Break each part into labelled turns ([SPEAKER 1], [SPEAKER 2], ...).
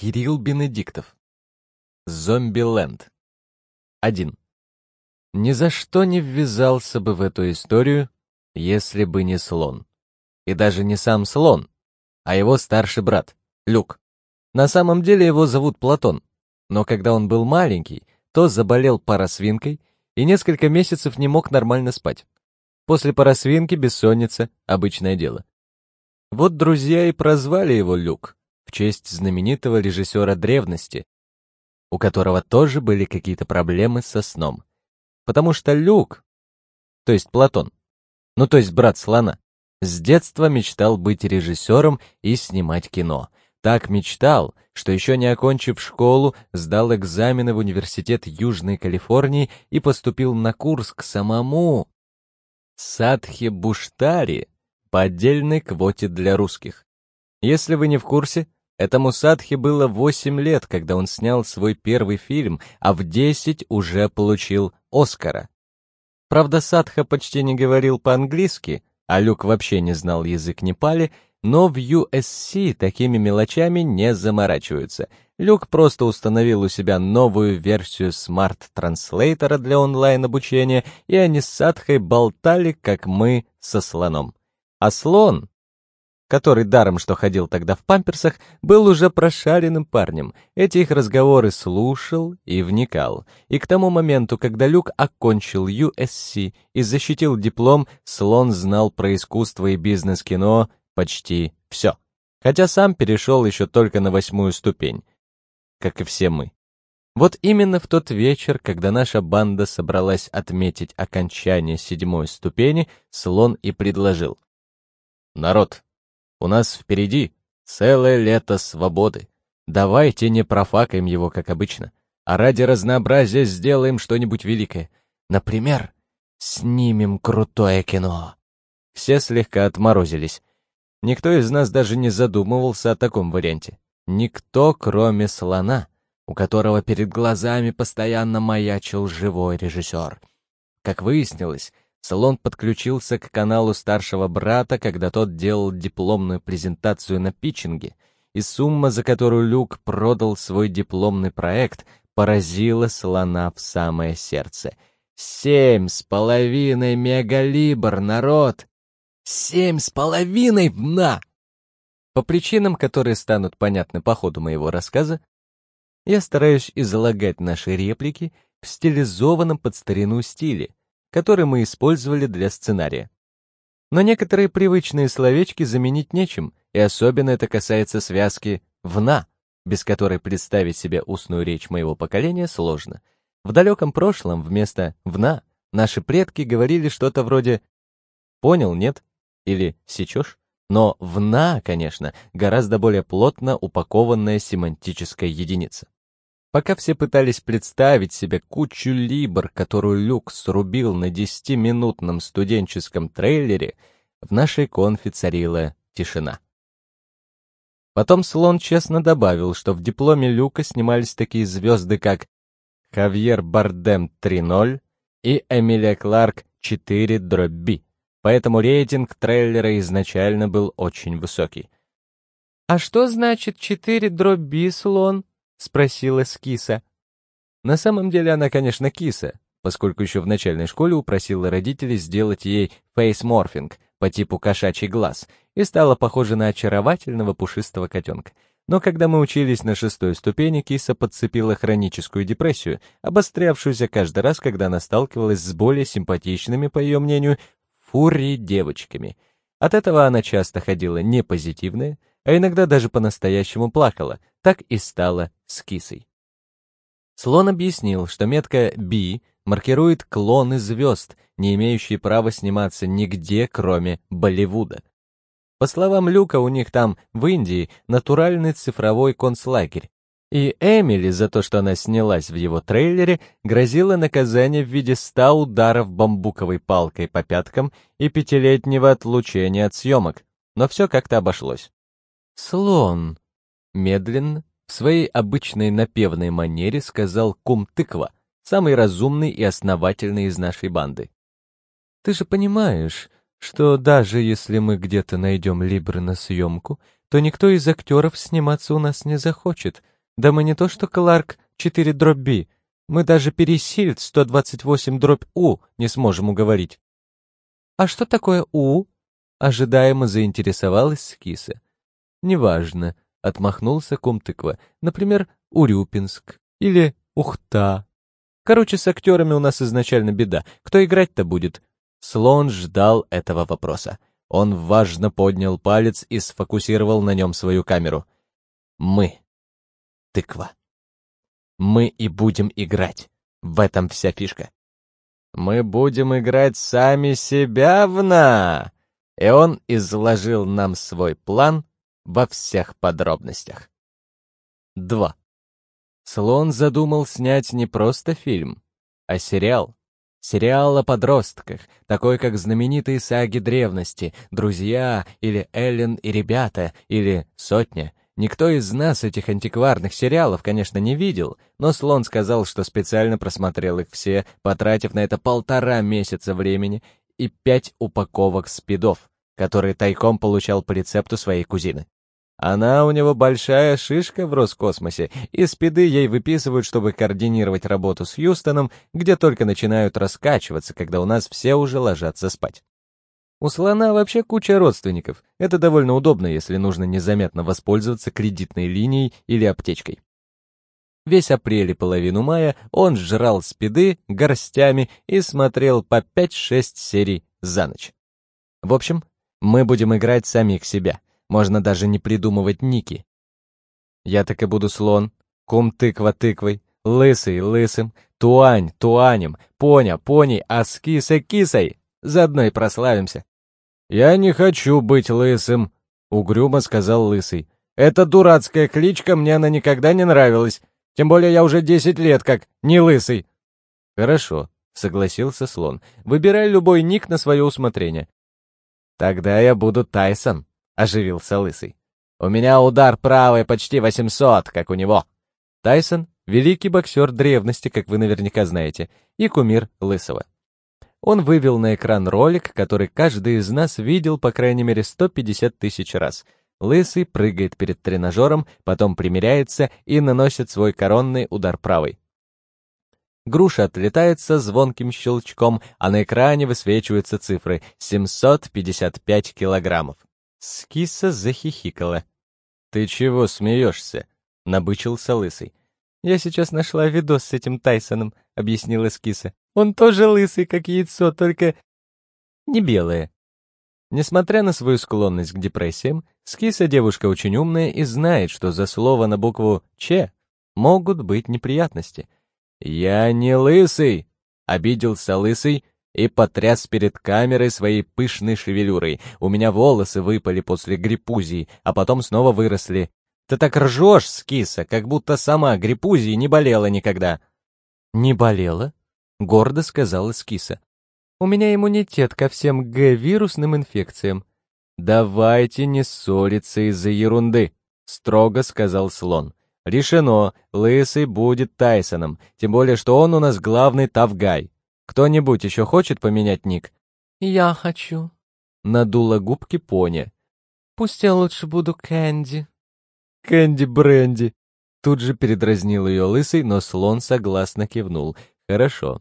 [SPEAKER 1] Кирилл Бенедиктов. Зомби-ленд. 1. Ни за что не ввязался бы в эту историю, если бы не слон. И даже не сам слон, а его старший брат, Люк. На самом деле его зовут Платон, но когда он был маленький, то заболел парасвинкой и несколько месяцев не мог нормально спать. После парасвинки бессонница — обычное дело. Вот друзья и прозвали его Люк в честь знаменитого режиссера древности, у которого тоже были какие-то проблемы со сном. Потому что Люк, то есть Платон, ну то есть брат слона, с детства мечтал быть режиссером и снимать кино. Так мечтал, что еще не окончив школу, сдал экзамены в университет Южной Калифорнии и поступил на курс к самому Садхе Буштари по отдельной квоте для русских. Если вы не в курсе, Этому Садхи было 8 лет, когда он снял свой первый фильм, а в 10 уже получил Оскара. Правда, Садха почти не говорил по-английски, а Люк вообще не знал язык Непали, но в USC такими мелочами не заморачиваются. Люк просто установил у себя новую версию смарт-транслейтера для онлайн-обучения, и они с Садхой болтали, как мы со слоном. А слон, который даром что ходил тогда в памперсах, был уже прошаренным парнем. Эти их разговоры слушал и вникал. И к тому моменту, когда Люк окончил USC и защитил диплом, Слон знал про искусство и бизнес-кино почти все. Хотя сам перешел еще только на восьмую ступень, как и все мы. Вот именно в тот вечер, когда наша банда собралась отметить окончание седьмой ступени, Слон и предложил. «Народ, у нас впереди целое лето свободы. Давайте не профакаем его, как обычно, а ради разнообразия сделаем что-нибудь великое. Например, снимем крутое кино. Все слегка отморозились. Никто из нас даже не задумывался о таком варианте. Никто, кроме слона, у которого перед глазами постоянно маячил живой режиссер. Как выяснилось, Салон подключился к каналу старшего брата, когда тот делал дипломную презентацию на питчинге, и сумма, за которую Люк продал свой дипломный проект, поразила слона в самое сердце. Семь с половиной мегалибр, народ! Семь с половиной на! По причинам, которые станут понятны по ходу моего рассказа, я стараюсь излагать наши реплики в стилизованном под старину стиле, который мы использовали для сценария. Но некоторые привычные словечки заменить нечем, и особенно это касается связки «вна», без которой представить себе устную речь моего поколения сложно. В далеком прошлом вместо «вна» наши предки говорили что-то вроде «понял, нет?» или «сечешь?» Но «вна», конечно, гораздо более плотно упакованная семантическая единица. Пока все пытались представить себе кучу либр, которую Люк срубил на десятиминутном студенческом трейлере, в нашей конфе царила тишина. Потом Слон честно добавил, что в дипломе Люка снимались такие звезды, как Хавьер Бардем 3.0 и Эмилия Кларк 4 дробь поэтому рейтинг трейлера изначально был очень высокий. «А что значит 4 дробь Слон?» — спросила Скиса. На самом деле она, конечно, киса, поскольку еще в начальной школе упросила родителей сделать ей фейсморфинг по типу кошачий глаз и стала похожа на очаровательного пушистого котенка. Но когда мы учились на шестой ступени, киса подцепила хроническую депрессию, обострявшуюся каждый раз, когда она сталкивалась с более симпатичными, по ее мнению, фури-девочками. От этого она часто ходила непозитивная, а иногда даже по-настоящему плакала, так и стала с кисой. Слон объяснил, что метка B маркирует клоны звезд, не имеющие права сниматься нигде, кроме Болливуда. По словам Люка, у них там, в Индии, натуральный цифровой концлагерь, и Эмили за то, что она снялась в его трейлере, грозило наказание в виде ста ударов бамбуковой палкой по пяткам и пятилетнего отлучения от съемок, но все как-то обошлось. «Слон!» Медленно, в своей обычной напевной манере сказал кум Тыква, самый разумный и основательный из нашей банды. «Ты же понимаешь, что даже если мы где-то найдем Либры на съемку, то никто из актеров сниматься у нас не захочет, Да мы не то что Кларк 4 дробь Би, мы даже Пересильд 128 дробь У не сможем уговорить. А что такое У? Ожидаемо заинтересовалась Скиса. Неважно, отмахнулся Кумтыква. Например, Урюпинск или Ухта. Короче, с актерами у нас изначально беда. Кто играть-то будет? Слон ждал этого вопроса. Он важно поднял палец и сфокусировал на нем свою камеру. Мы. Тыква. Мы и будем играть. В этом вся фишка. Мы будем играть сами себя в на. И он изложил нам свой план во всех подробностях. 2. Слон задумал снять не просто фильм, а сериал. Сериал о подростках, такой как знаменитые саги древности, «Друзья» или «Эллен и ребята» или «Сотня». Никто из нас этих антикварных сериалов, конечно, не видел, но Слон сказал, что специально просмотрел их все, потратив на это полтора месяца времени и пять упаковок спидов, которые тайком получал по рецепту своей кузины. Она у него большая шишка в Роскосмосе, и спиды ей выписывают, чтобы координировать работу с Юстоном, где только начинают раскачиваться, когда у нас все уже ложатся спать. У слона вообще куча родственников. Это довольно удобно, если нужно незаметно воспользоваться кредитной линией или аптечкой. Весь апрель и половину мая он жрал спиды горстями и смотрел по 5-6 серий за ночь. В общем, мы будем играть самих себя — можно даже не придумывать ники. Я так и буду слон, кум тыква тыквой, лысый лысым, туань туанем, поня поней, а с кисой кисой. Заодно и прославимся. «Я не хочу быть лысым», — угрюмо сказал лысый. «Эта дурацкая кличка, мне она никогда не нравилась. Тем более я уже десять лет как не лысый». «Хорошо», — согласился слон. «Выбирай любой ник на свое усмотрение». «Тогда я буду Тайсон», оживился Лысый. «У меня удар правой почти 800, как у него». Тайсон — великий боксер древности, как вы наверняка знаете, и кумир Лысого. Он вывел на экран ролик, который каждый из нас видел по крайней мере 150 тысяч раз. Лысый прыгает перед тренажером, потом примеряется и наносит свой коронный удар правой. Груша отлетает со звонким щелчком, а на экране высвечиваются цифры 755 килограммов. Скиса захихикала. «Ты чего смеешься?» — набычился лысый. «Я сейчас нашла видос с этим Тайсоном», — объяснила Скиса. «Он тоже лысый, как яйцо, только не белое». Несмотря на свою склонность к депрессиям, Скиса девушка очень умная и знает, что за слово на букву «Ч» могут быть неприятности. «Я не лысый!» — обиделся лысый и потряс перед камерой своей пышной шевелюрой. У меня волосы выпали после гриппузии, а потом снова выросли. Ты так ржешь, скиса, как будто сама гриппузии не болела никогда. Не болела? Гордо сказала скиса. У меня иммунитет ко всем Г-вирусным инфекциям. Давайте не ссориться из-за ерунды, строго сказал слон. Решено, Лысый будет Тайсоном, тем более, что он у нас главный тавгай. Кто-нибудь еще хочет поменять ник?
[SPEAKER 2] Я хочу.
[SPEAKER 1] Надула губки пони.
[SPEAKER 2] Пусть я лучше буду Кэнди.
[SPEAKER 1] Кэнди Бренди. Тут же передразнил ее лысый, но слон согласно кивнул. Хорошо.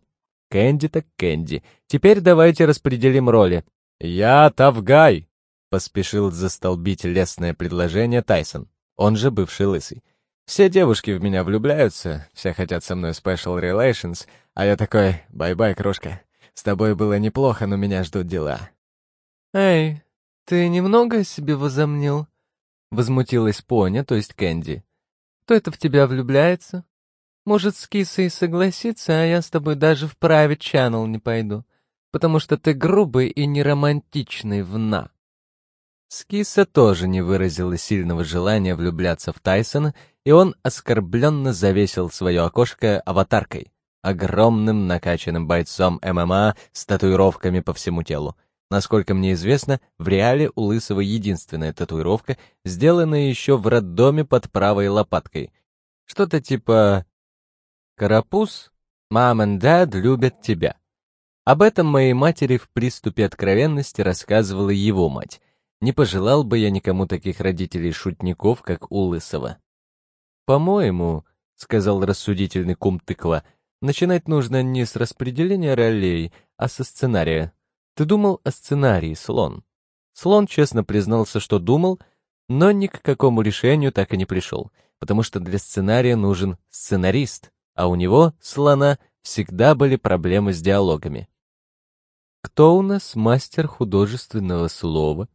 [SPEAKER 1] Кэнди так Кэнди. Теперь давайте распределим роли. Я tough guy, поспешил застолбить лестное предложение Тайсон, он же бывший лысый. Все девушки в меня влюбляются, все хотят со мной special relations, а я такой, bye-bye, крошка. С тобой было неплохо, но меня ждут дела.
[SPEAKER 2] Эй, ты немного себе возомнил? Возмутилась Поня, то есть Кэнди. Кто это в тебя влюбляется? Может, Скиса и согласится, а я с тобой даже в private channel не пойду, потому что ты грубый и неромантичный в на.
[SPEAKER 1] Скиса тоже не выразила сильного желания влюбляться в Тайсона, и он оскорбленно завесил свое окошко аватаркой, огромным накачанным бойцом ММА с татуировками по всему телу. Насколько мне известно, в реале у Лысого единственная татуировка, сделанная еще в роддоме под правой лопаткой. Что-то типа «Карапуз, мам и дад любят тебя». Об этом моей матери в приступе откровенности рассказывала его мать, не пожелал бы я никому таких родителей-шутников, как у Лысого. по-моему, — сказал рассудительный кум тыква, — начинать нужно не с распределения ролей, а со сценария. Ты думал о сценарии, слон? Слон честно признался, что думал, но ни к какому решению так и не пришел, потому что для сценария нужен сценарист, а у него, слона, всегда были проблемы с диалогами. «Кто у нас мастер художественного слова?»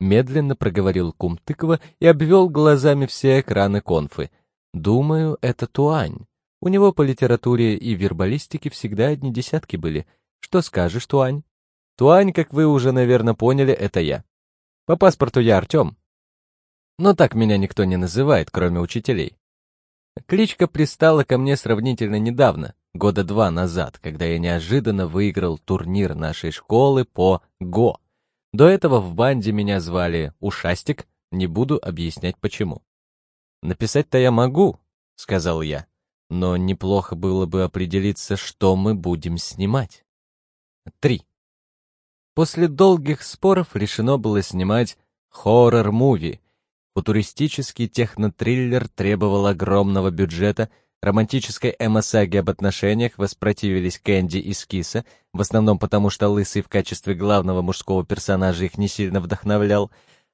[SPEAKER 1] Медленно проговорил кум тыква и обвел глазами все экраны конфы. «Думаю, это Туань. У него по литературе и вербалистике всегда одни десятки были. Что скажешь, Туань?» «Туань, как вы уже, наверное, поняли, это я. По паспорту я Артем. Но так меня никто не называет, кроме учителей. Кличка пристала ко мне сравнительно недавно, года два назад, когда я неожиданно выиграл турнир нашей школы по ГО. До этого в банде меня звали Ушастик, не буду объяснять почему. «Написать-то я могу», — сказал я, «но неплохо было бы определиться, что мы будем снимать». Три. После долгих споров решено было снимать хоррор-муви. Футуристический технотриллер требовал огромного бюджета, романтической эмосаги об отношениях воспротивились Кэнди и Скиса, в основном потому, что Лысый в качестве главного мужского персонажа их не сильно вдохновлял,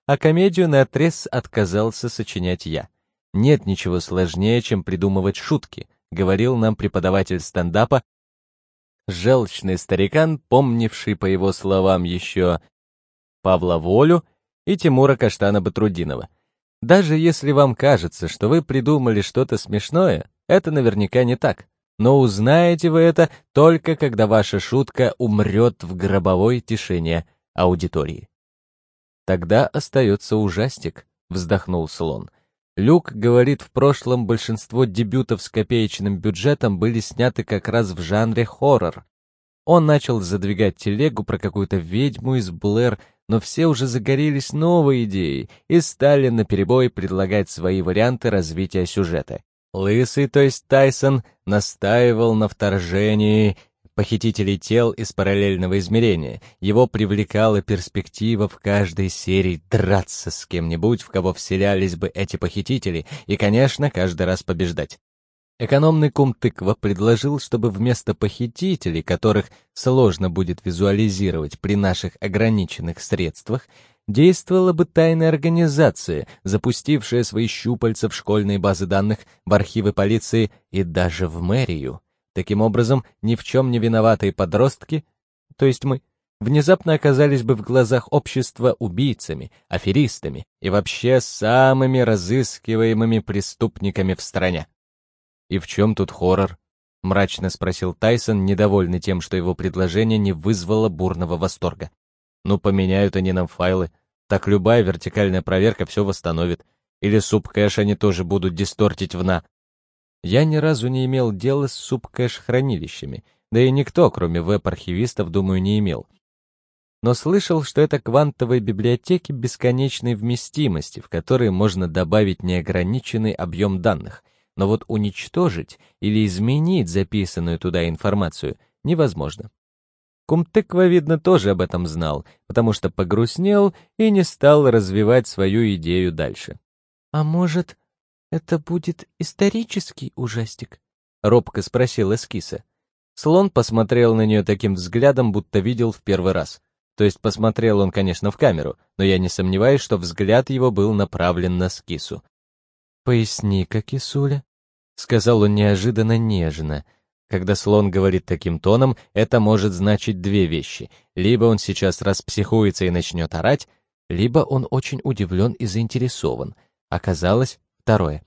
[SPEAKER 1] а комедию наотрез отказался сочинять я. Нет ничего сложнее, чем придумывать шутки, говорил нам преподаватель стендапа, желчный старикан, помнивший, по его словам, еще Павла Волю и Тимура Каштана-Батрудинова. Даже если вам кажется, что вы придумали что-то смешное, это наверняка не так. Но узнаете вы это только когда ваша шутка умрет в гробовой тишине аудитории. Тогда остается ужастик, вздохнул слон. Люк говорит, в прошлом большинство дебютов с копеечным бюджетом были сняты как раз в жанре хоррор. Он начал задвигать телегу про какую-то ведьму из Блэр, но все уже загорелись новой идеей и стали наперебой предлагать свои варианты развития сюжета. Лысый, то есть Тайсон, настаивал на вторжении похитителей тел из параллельного измерения. Его привлекала перспектива в каждой серии драться с кем-нибудь, в кого вселялись бы эти похитители, и, конечно, каждый раз побеждать. Экономный кум тыква предложил, чтобы вместо похитителей, которых сложно будет визуализировать при наших ограниченных средствах, действовала бы тайная организация, запустившая свои щупальца в школьные базы данных, в архивы полиции и даже в мэрию. Таким образом, ни в чем не виноватые подростки, то есть мы, внезапно оказались бы в глазах общества убийцами, аферистами и вообще самыми разыскиваемыми преступниками в стране. «И в чем тут хоррор?» — мрачно спросил Тайсон, недовольный тем, что его предложение не вызвало бурного восторга. «Ну, поменяют они нам файлы. Так любая вертикальная проверка все восстановит. Или суп-кэш они тоже будут дистортить в на...» Я ни разу не имел дела с субкэш-хранилищами, да и никто, кроме веб-архивистов, думаю, не имел. Но слышал, что это квантовые библиотеки бесконечной вместимости, в которые можно добавить неограниченный объем данных. Но вот уничтожить или изменить записанную туда информацию невозможно. Кумтыква, видно, тоже об этом знал, потому что погрустнел и не стал развивать свою идею дальше.
[SPEAKER 2] «А может, «Это будет исторический ужастик?»
[SPEAKER 1] — робко спросил Эскиса. Слон посмотрел на нее таким взглядом, будто видел в первый раз. То есть посмотрел он, конечно, в камеру, но я не сомневаюсь, что взгляд его был направлен на Скису.
[SPEAKER 2] «Поясни-ка, кисуля», — сказал он неожиданно нежно.
[SPEAKER 1] Когда слон говорит таким тоном, это может значить две вещи. Либо он сейчас распсихуется и начнет орать, либо он очень удивлен и заинтересован. Оказалось, Второе.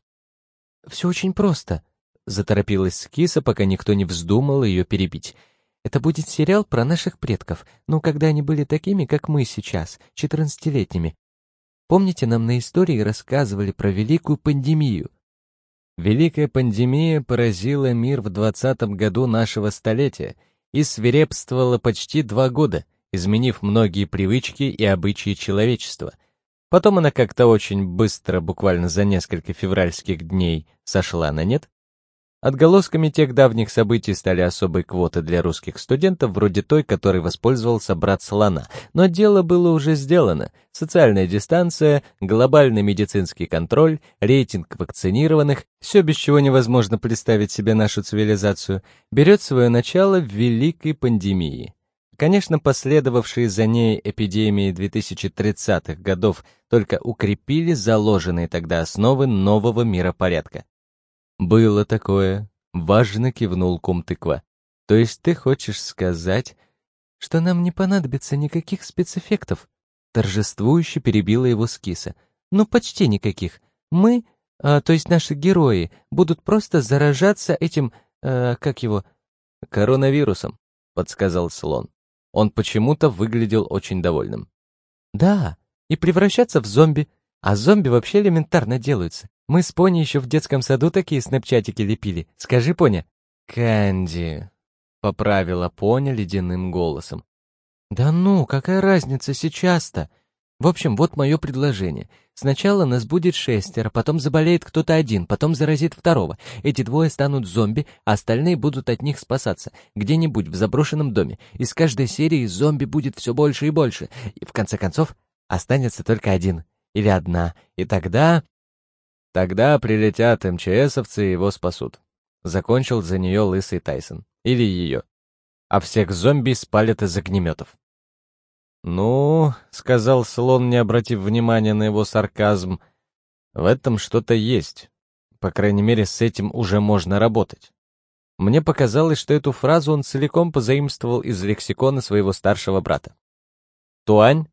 [SPEAKER 2] «Все очень просто», — заторопилась киса, пока никто не вздумал ее перебить. «Это будет сериал про наших предков, ну, когда они были такими, как мы сейчас, четырнадцатилетними. Помните, нам на истории рассказывали про Великую пандемию?»
[SPEAKER 1] Великая пандемия поразила мир в двадцатом году нашего столетия и свирепствовала почти два года, изменив многие привычки и обычаи человечества — Потом она как-то очень быстро, буквально за несколько февральских дней, сошла на нет. Отголосками тех давних событий стали особые квоты для русских студентов, вроде той, которой воспользовался брат Слона. Но дело было уже сделано. Социальная дистанция, глобальный медицинский контроль, рейтинг вакцинированных, все, без чего невозможно представить себе нашу цивилизацию, берет свое начало в великой пандемии. Конечно, последовавшие за ней эпидемии 2030-х годов только укрепили заложенные тогда основы нового миропорядка. «Было такое», — важно кивнул кум тыква. «То есть ты хочешь сказать, что нам не понадобится никаких спецэффектов?» Торжествующе перебила его скиса. «Ну, почти никаких. Мы, а, то есть наши герои, будут просто заражаться этим, а, как его...» «Коронавирусом», — подсказал слон. Он почему-то выглядел очень довольным. «Да, и превращаться в зомби. А зомби вообще элементарно делаются. Мы с Пони еще в детском саду такие снапчатики лепили. Скажи, Поня. Кэнди, поправила Поня ледяным голосом. Да ну, какая разница сейчас-то? В общем, вот мое предложение. Сначала нас будет шестеро, потом заболеет кто-то один, потом заразит второго. Эти двое станут зомби, а остальные будут от них спасаться. Где-нибудь в заброшенном доме. Из каждой серии зомби будет все больше и больше. И в конце концов останется только один. Или одна. И тогда... Тогда прилетят МЧСовцы и его спасут. Закончил за нее лысый Тайсон. Или ее. А всех зомби спалят из огнеметов. «Ну», — сказал слон, не обратив внимания на его сарказм, — «в этом что-то есть. По крайней мере, с этим уже можно работать». Мне показалось, что эту фразу он целиком позаимствовал из лексикона своего старшего брата. Туань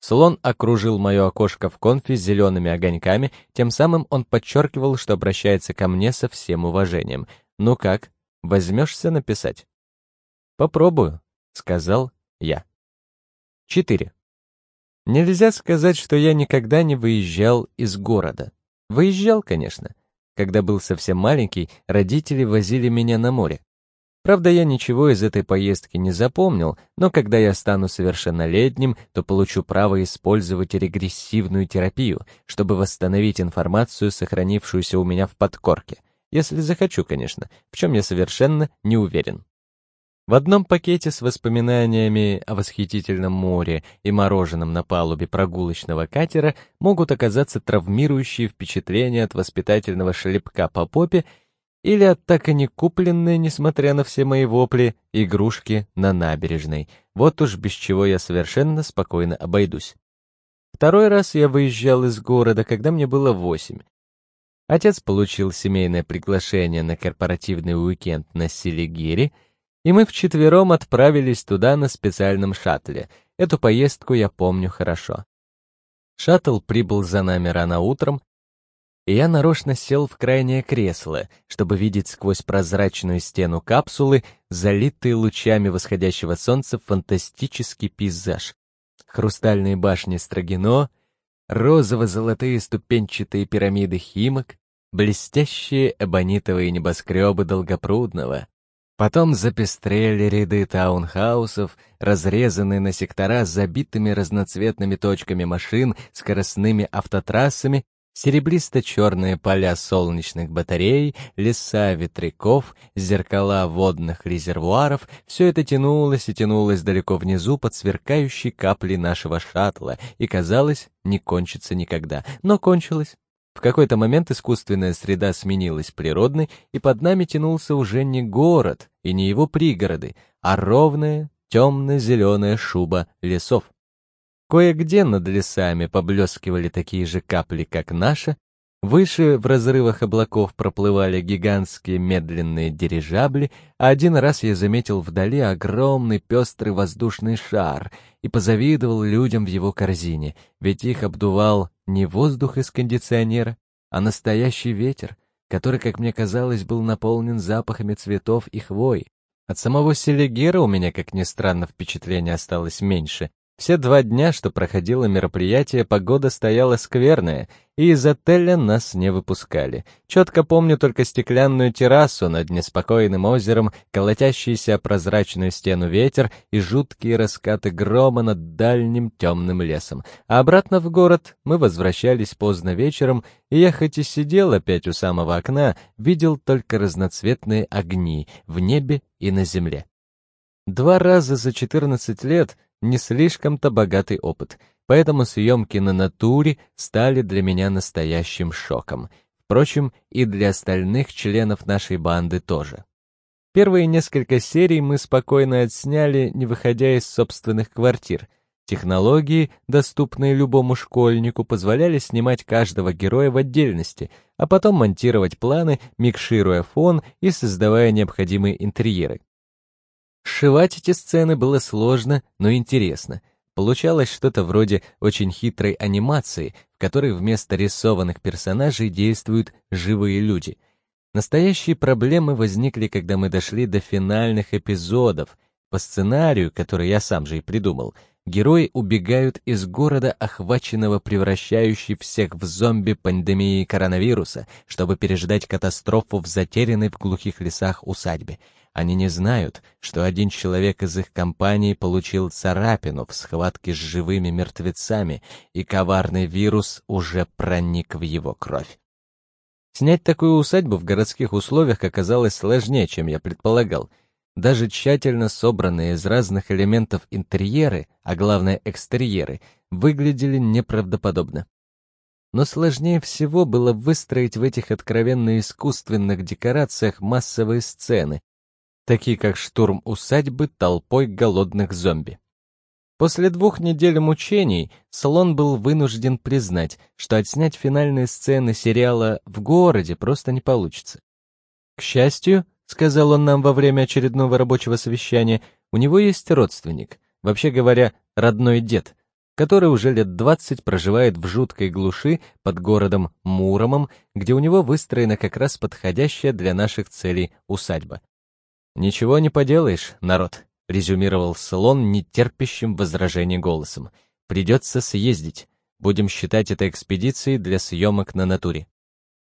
[SPEAKER 1] Слон окружил мое окошко в конфе зелеными огоньками, тем самым он подчеркивал, что обращается ко мне со всем уважением. «Ну как, возьмешься написать?» «Попробую», — сказал я. 4. Нельзя сказать, что я никогда не выезжал из города. Выезжал, конечно. Когда был совсем маленький, родители возили меня на море. Правда, я ничего из этой поездки не запомнил, но когда я стану совершеннолетним, то получу право использовать регрессивную терапию, чтобы восстановить информацию, сохранившуюся у меня в подкорке. Если захочу, конечно, в чем я совершенно не уверен. В одном пакете с воспоминаниями о восхитительном море и мороженом на палубе прогулочного катера могут оказаться травмирующие впечатления от воспитательного шлепка по попе или от так и не купленной, несмотря на все мои вопли, игрушки на набережной. Вот уж без чего я совершенно спокойно обойдусь. Второй раз я выезжал из города, когда мне было восемь. Отец получил семейное приглашение на корпоративный уикенд на Силигири, и мы вчетвером отправились туда на специальном шаттле. Эту поездку я помню хорошо. Шаттл прибыл за нами рано утром, я нарочно сел в крайнее кресло, чтобы видеть сквозь прозрачную стену капсулы, залитые лучами восходящего солнца, фантастический пейзаж. Хрустальные башни Строгино, розово-золотые ступенчатые пирамиды Химок, блестящие эбонитовые небоскребы Долгопрудного. Потом запестрели ряды таунхаусов, разрезанные на сектора забитыми разноцветными точками машин, скоростными автотрассами Серебристо-черные поля солнечных батарей, леса ветряков, зеркала водных резервуаров — все это тянулось и тянулось далеко внизу под сверкающей каплей нашего шаттла и, казалось, не кончится никогда. Но кончилось. В какой-то момент искусственная среда сменилась природной, и под нами тянулся уже не город и не его пригороды, а ровная темно-зеленая шуба лесов. Кое-где над лесами поблескивали такие же капли, как наша, выше в разрывах облаков проплывали гигантские медленные дирижабли, а один раз я заметил вдали огромный пестрый воздушный шар и позавидовал людям в его корзине, ведь их обдувал не воздух из кондиционера, а настоящий ветер, который, как мне казалось, был наполнен запахами цветов и хвой. От самого Селигера у меня, как ни странно, впечатление осталось меньше, Все два дня, что проходило мероприятие, погода стояла скверная, и из отеля нас не выпускали. Четко помню только стеклянную террасу над неспокойным озером, колотящийся о прозрачную стену ветер и жуткие раскаты грома над дальним темным лесом. А обратно в город мы возвращались поздно вечером, и я хоть и сидел опять у самого окна, видел только разноцветные огни в небе и на земле. Два раза за 14 лет не слишком-то богатый опыт, поэтому съемки на натуре стали для меня настоящим шоком. Впрочем, и для остальных членов нашей банды тоже. Первые несколько серий мы спокойно отсняли, не выходя из собственных квартир. Технологии, доступные любому школьнику, позволяли снимать каждого героя в отдельности, а потом монтировать планы, микшируя фон и создавая необходимые интерьеры. Сшивать эти сцены было сложно, но интересно. Получалось что-то вроде очень хитрой анимации, в которой вместо рисованных персонажей действуют живые люди. Настоящие проблемы возникли, когда мы дошли до финальных эпизодов. По сценарию, который я сам же и придумал, герои убегают из города, охваченного превращающей всех в зомби пандемией коронавируса, чтобы переждать катастрофу в затерянной в глухих лесах усадьбе. Они не знают, что один человек из их компании получил царапину в схватке с живыми мертвецами, и коварный вирус уже проник в его кровь. Снять такую усадьбу в городских условиях оказалось сложнее, чем я предполагал. Даже тщательно собранные из разных элементов интерьеры, а главное экстерьеры, выглядели неправдоподобно. Но сложнее всего было выстроить в этих откровенно искусственных декорациях массовые сцены, такие как штурм усадьбы толпой голодных зомби. После двух недель мучений Слон был вынужден признать, что отснять финальные сцены сериала в городе просто не получится. К счастью, сказал он нам во время очередного рабочего совещания, у него есть родственник, вообще говоря, родной дед, который уже лет 20 проживает в жуткой глуши под городом Муромом, где у него выстроена как раз подходящая для наших целей усадьба. «Ничего не поделаешь, народ», — резюмировал слон нетерпящим возражений голосом. «Придется съездить. Будем считать это экспедицией для съемок на натуре».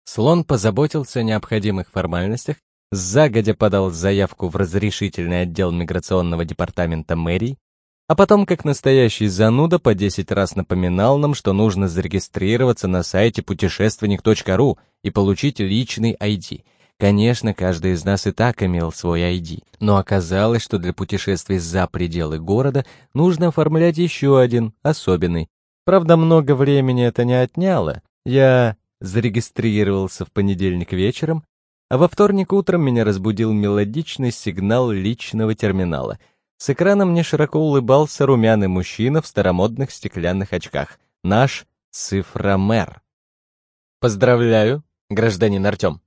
[SPEAKER 1] Слон позаботился о необходимых формальностях, загодя подал заявку в разрешительный отдел миграционного департамента мэрии, а потом, как настоящий зануда, по 10 раз напоминал нам, что нужно зарегистрироваться на сайте путешественник.ру и получить личный ID — Конечно, каждый из нас и так имел свой ID, но оказалось, что для путешествий за пределы города нужно оформлять еще один, особенный. Правда, много времени это не отняло. Я зарегистрировался в понедельник вечером, а во вторник утром меня разбудил мелодичный сигнал личного терминала. С экрана мне широко улыбался румяный мужчина в старомодных стеклянных очках. Наш цифромер. «Поздравляю, гражданин Артем»,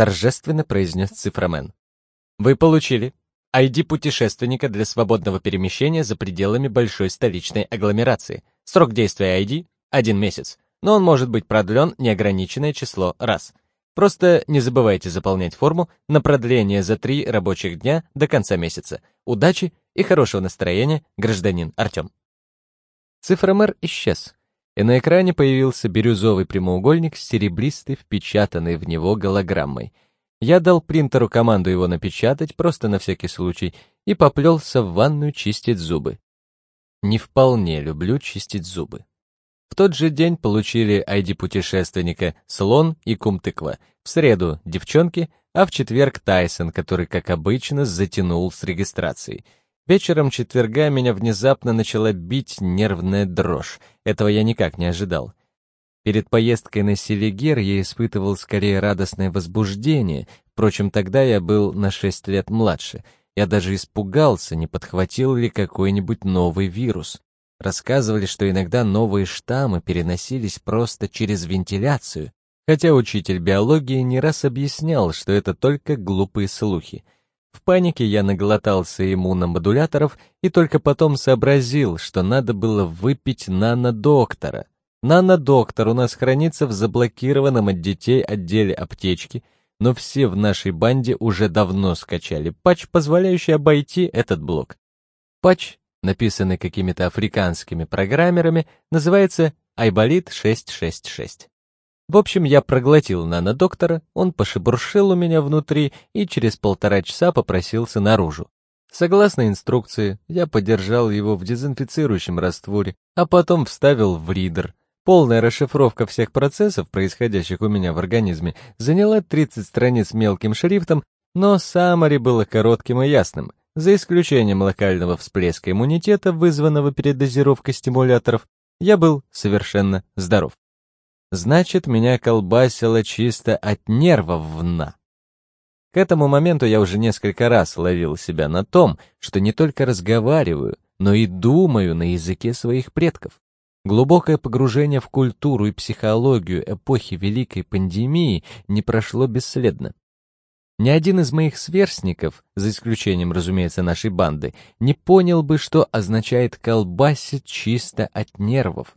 [SPEAKER 1] торжественно произнес цифромен. Вы получили ID путешественника для свободного перемещения за пределами большой столичной агломерации. Срок действия ID — один месяц, но он может быть продлен неограниченное число раз. Просто не забывайте заполнять форму на продление за три рабочих дня до конца месяца. Удачи и хорошего настроения, гражданин Артем. Цифромер исчез, и на экране появился бирюзовый прямоугольник с серебристой, впечатанной в него голограммой. Я дал принтеру команду его напечатать, просто на всякий случай, и поплелся в ванную чистить зубы. Не вполне люблю чистить зубы. В тот же день получили ID путешественника Слон и Кумтыква. В среду — девчонки, а в четверг Тайсон, который, как обычно, затянул с регистрацией — Вечером четверга меня внезапно начала бить нервная дрожь. Этого я никак не ожидал. Перед поездкой на Селигер я испытывал скорее радостное возбуждение, впрочем, тогда я был на шесть лет младше. Я даже испугался, не подхватил ли какой-нибудь новый вирус. Рассказывали, что иногда новые штаммы переносились просто через вентиляцию, хотя учитель биологии не раз объяснял, что это только глупые слухи — в панике я наглотался иммуномодуляторов и только потом сообразил, что надо было выпить нанодоктора. Нанодоктор у нас хранится в заблокированном от детей отделе аптечки, но все в нашей банде уже давно скачали патч, позволяющий обойти этот блок. Патч написанный какими-то африканскими программерами, называется Айболит 666. В общем, я проглотил нанодоктора, он пошебуршил у меня внутри и через полтора часа попросился наружу. Согласно инструкции, я подержал его в дезинфицирующем растворе, а потом вставил в ридер. Полная расшифровка всех процессов, происходящих у меня в организме, заняла 30 страниц мелким шрифтом, но саммари было коротким и ясным. За исключением локального всплеска иммунитета, вызванного передозировкой стимуляторов, я был совершенно здоров. Значит, меня колбасило чисто от нервов вна. К этому моменту я уже несколько раз ловил себя на том, что не только разговариваю, но и думаю на языке своих предков. Глубокое погружение в культуру и психологию эпохи Великой пандемии не прошло бесследно. Ни один из моих сверстников, за исключением, разумеется, нашей банды, не понял бы, что означает колбасить чисто от нервов.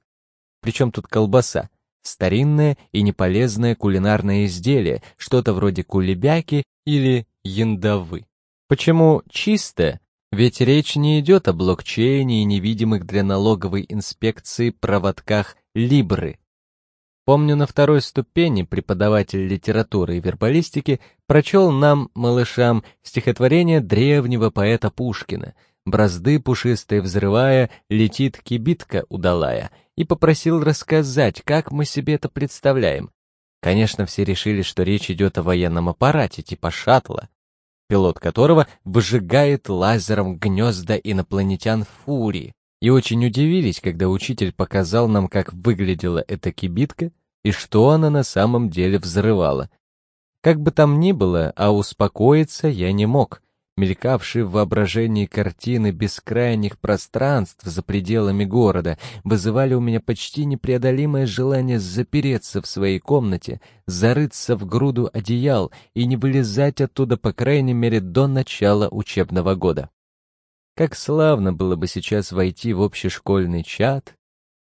[SPEAKER 1] Причем тут колбаса? Старинное и неполезное кулинарное изделие, что-то вроде кулебяки или яндавы. Почему чисто? Ведь речь не идет о блокчейне и невидимых для налоговой инспекции проводках Либры. Помню, на второй ступени преподаватель литературы и вербалистики прочел нам, малышам, стихотворение древнего поэта Пушкина «Бразды пушистые взрывая, летит кибитка удалая» и попросил рассказать, как мы себе это представляем. Конечно, все решили, что речь идет о военном аппарате типа шаттла, пилот которого выжигает лазером гнезда инопланетян Фурии, и очень удивились, когда учитель показал нам, как выглядела эта кибитка и что она на самом деле взрывала. Как бы там ни было, а успокоиться я не мог. Мелькавшие в воображении картины бескрайних пространств за пределами города вызывали у меня почти непреодолимое желание запереться в своей комнате, зарыться в груду одеял и не вылезать оттуда, по крайней мере, до начала учебного года. Как славно было бы сейчас войти в общешкольный чат,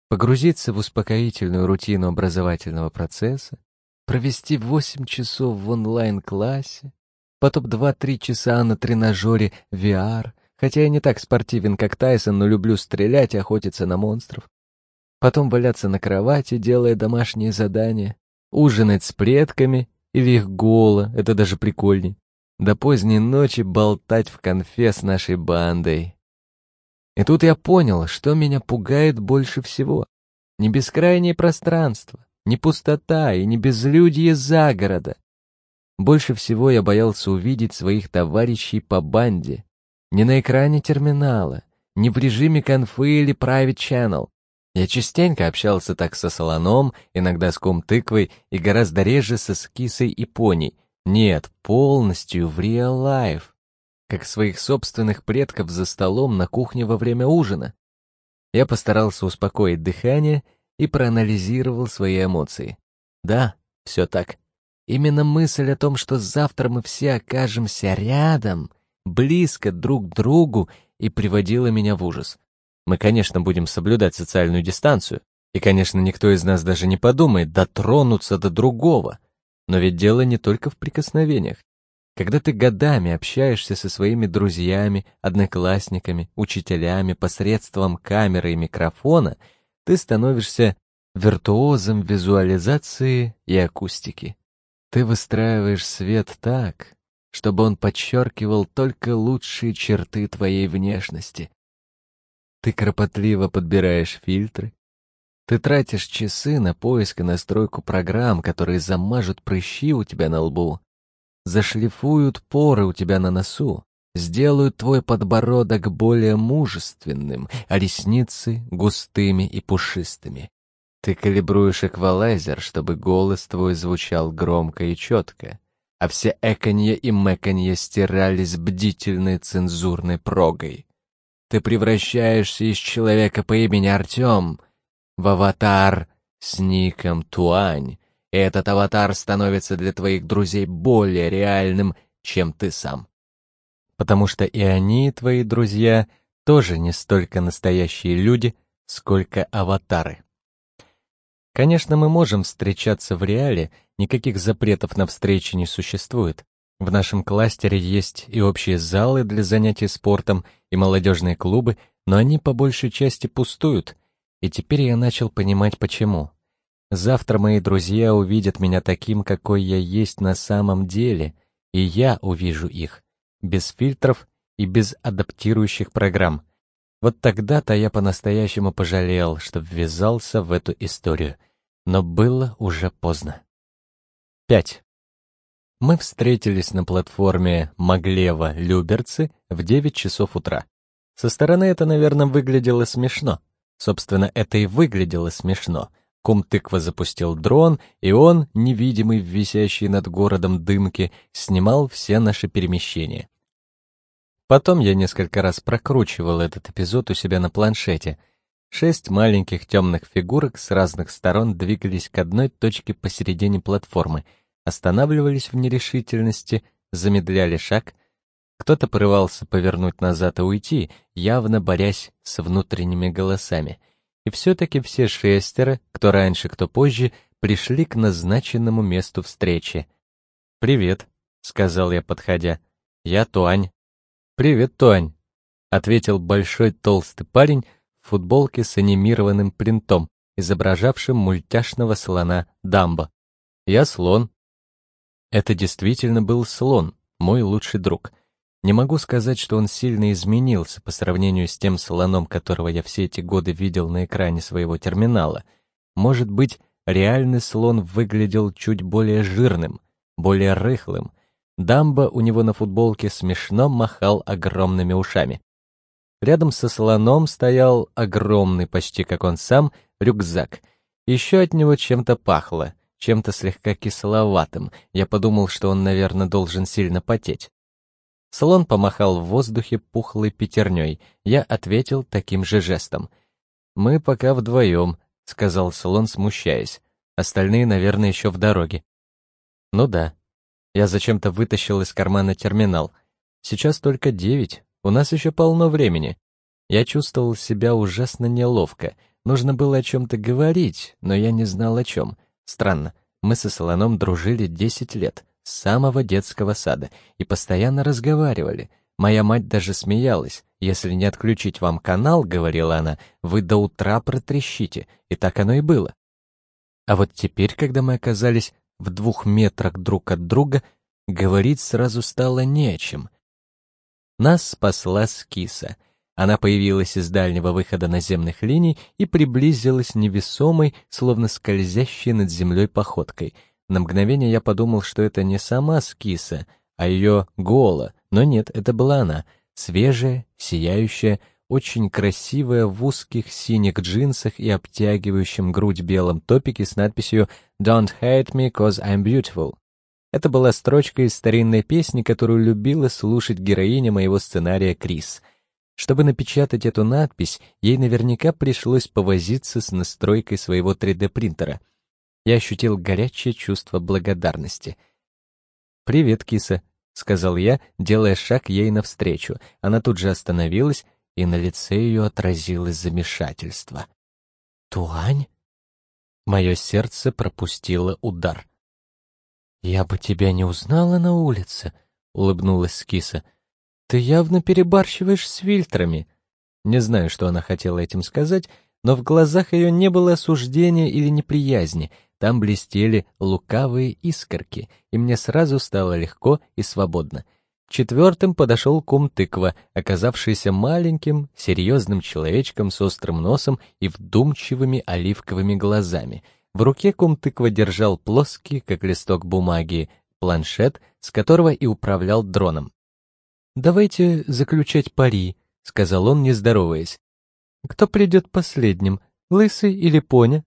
[SPEAKER 1] погрузиться в успокоительную рутину образовательного процесса, провести 8 часов в онлайн-классе, потом 2-3 часа на тренажере VR, хотя я не так спортивен, как Тайсон, но люблю стрелять и охотиться на монстров. Потом валяться на кровати, делая домашние задания, ужинать с предками или их голо, это даже прикольней. До поздней ночи болтать в конфе с нашей бандой. И тут я понял, что меня пугает больше всего. Не бескрайнее пространство, не пустота и не безлюдье загорода, больше всего я боялся увидеть своих товарищей по банде. Не на экране терминала, не в режиме конфы или private channel. Я частенько общался так со Солоном, иногда с Ком-тыквой и гораздо реже со Скисой и Пони. Нет, полностью в real life. Как своих собственных предков за столом на кухне во время ужина. Я постарался успокоить дыхание и проанализировал свои эмоции. Да, все так. Именно мысль о том, что завтра мы все окажемся рядом, близко друг к другу, и приводила меня в ужас. Мы, конечно, будем соблюдать социальную дистанцию, и, конечно, никто из нас даже не подумает дотронуться до другого. Но ведь дело не только в прикосновениях. Когда ты годами общаешься со своими друзьями, одноклассниками, учителями посредством камеры и микрофона, ты становишься виртуозом визуализации и акустики. Ты выстраиваешь свет так, чтобы он подчеркивал только лучшие черты твоей внешности. Ты кропотливо подбираешь фильтры. Ты тратишь часы на поиск и настройку программ, которые замажут прыщи у тебя на лбу, зашлифуют поры у тебя на носу, сделают твой подбородок более мужественным, а ресницы густыми и пушистыми. Ты калибруешь эквалайзер, чтобы голос твой звучал громко и четко, а все эканье и мэканье стирались бдительной цензурной прогой. Ты превращаешься из человека по имени Артем в аватар с ником Туань, и этот аватар становится для твоих друзей более реальным, чем ты сам. Потому что и они, твои друзья, тоже не столько настоящие люди, сколько аватары. Конечно, мы можем встречаться в реале, никаких запретов на встречи не существует. В нашем кластере есть и общие залы для занятий спортом, и молодежные клубы, но они по большей части пустуют, и теперь я начал понимать почему. Завтра мои друзья увидят меня таким, какой я есть на самом деле, и я увижу их, без фильтров и без адаптирующих программ. Вот тогда-то я по-настоящему пожалел, что ввязался в эту историю. Но было уже поздно. 5. Мы встретились на платформе Маглева-Люберцы в 9 часов утра. Со стороны это, наверное, выглядело смешно. Собственно, это и выглядело смешно. Кум-тыква запустил дрон, и он, невидимый в висящей над городом дымке, снимал все наши перемещения. Потом я несколько раз прокручивал этот эпизод у себя на планшете. Шесть маленьких темных фигурок с разных сторон двигались к одной точке посередине платформы, останавливались в нерешительности, замедляли шаг. Кто-то порывался повернуть назад и уйти, явно борясь с внутренними голосами. И все-таки все шестеро, кто раньше, кто позже, пришли к назначенному месту встречи. «Привет», — сказал я, подходя. «Я Туань, «Привет, Туань», — ответил большой толстый парень в футболке с анимированным принтом, изображавшим мультяшного слона Дамбо. «Я слон». Это действительно был слон, мой лучший друг. Не могу сказать, что он сильно изменился по сравнению с тем слоном, которого я все эти годы видел на экране своего терминала. Может быть, реальный слон выглядел чуть более жирным, более рыхлым, Дамба у него на футболке смешно махал огромными ушами. Рядом со слоном стоял огромный, почти как он сам, рюкзак. Еще от него чем-то пахло, чем-то слегка кисловатым. Я подумал, что он, наверное, должен сильно потеть. Слон помахал в воздухе пухлой пятерней. Я ответил таким же жестом. «Мы пока вдвоем», — сказал слон, смущаясь. «Остальные, наверное, еще в дороге». «Ну да», я зачем-то вытащил из кармана терминал. Сейчас только девять, у нас еще полно времени. Я чувствовал себя ужасно неловко. Нужно было о чем-то говорить, но я не знал о чем. Странно, мы со Солоном дружили десять лет, с самого детского сада, и постоянно разговаривали. Моя мать даже смеялась. «Если не отключить вам канал, — говорила она, — вы до утра протрещите». И так оно и было. А вот теперь, когда мы оказались в двух метрах друг от друга, говорить сразу стало не о чем. Нас спасла Скиса. Она появилась из дальнего выхода наземных линий и приблизилась невесомой, словно скользящей над землей походкой. На мгновение я подумал, что это не сама Скиса, а ее Гола, но нет, это была она, свежая, сияющая, очень красивая в узких синих джинсах и обтягивающем грудь белом топике с надписью «Don't hate me, cause I'm beautiful». Это была строчка из старинной песни, которую любила слушать героиня моего сценария Крис. Чтобы напечатать эту надпись, ей наверняка пришлось повозиться с настройкой своего 3D-принтера. Я ощутил горячее чувство благодарности. «Привет, киса», — сказал я, делая шаг ей навстречу. Она тут же остановилась, и на лице ее отразилось замешательство. «Туань?» Мое сердце пропустило удар. «Я бы тебя не узнала на улице», — улыбнулась Скиса. «Ты явно перебарщиваешь с фильтрами». Не знаю, что она хотела этим сказать, но в глазах ее не было осуждения или неприязни, там блестели лукавые искорки, и мне сразу стало легко и свободно. Четвертым подошел кум тыква, оказавшийся маленьким, серьезным человечком с острым носом и вдумчивыми оливковыми глазами. В руке кум тыква держал плоский, как листок бумаги, планшет, с которого и управлял дроном. «Давайте заключать пари», — сказал он, не здороваясь. «Кто придет последним, лысый или поня?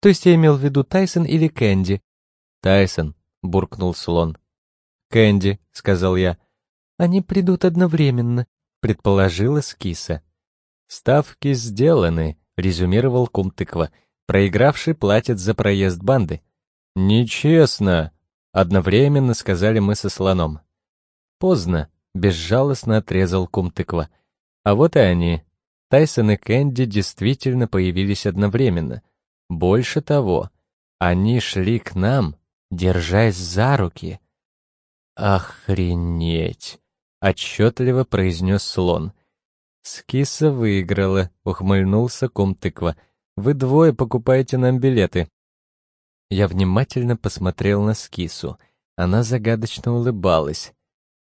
[SPEAKER 1] То есть я имел в виду Тайсон или Кэнди?» «Тайсон», — буркнул слон. «Кэнди», — сказал я. «Они придут одновременно», — предположила Скиса. «Ставки сделаны», — резюмировал кум тыква. «Проигравший платит за проезд банды». «Нечестно», — одновременно сказали мы со слоном. «Поздно», — безжалостно отрезал кум тыква. А вот и они. Тайсон и Кэнди действительно появились одновременно. Больше того, они шли к нам, держась за руки. «Охренеть!» — отчетливо произнес слон. Скиса выиграла, ухмыльнулся ком тыква. Вы двое покупаете нам билеты. Я внимательно посмотрел на Скису. Она загадочно улыбалась.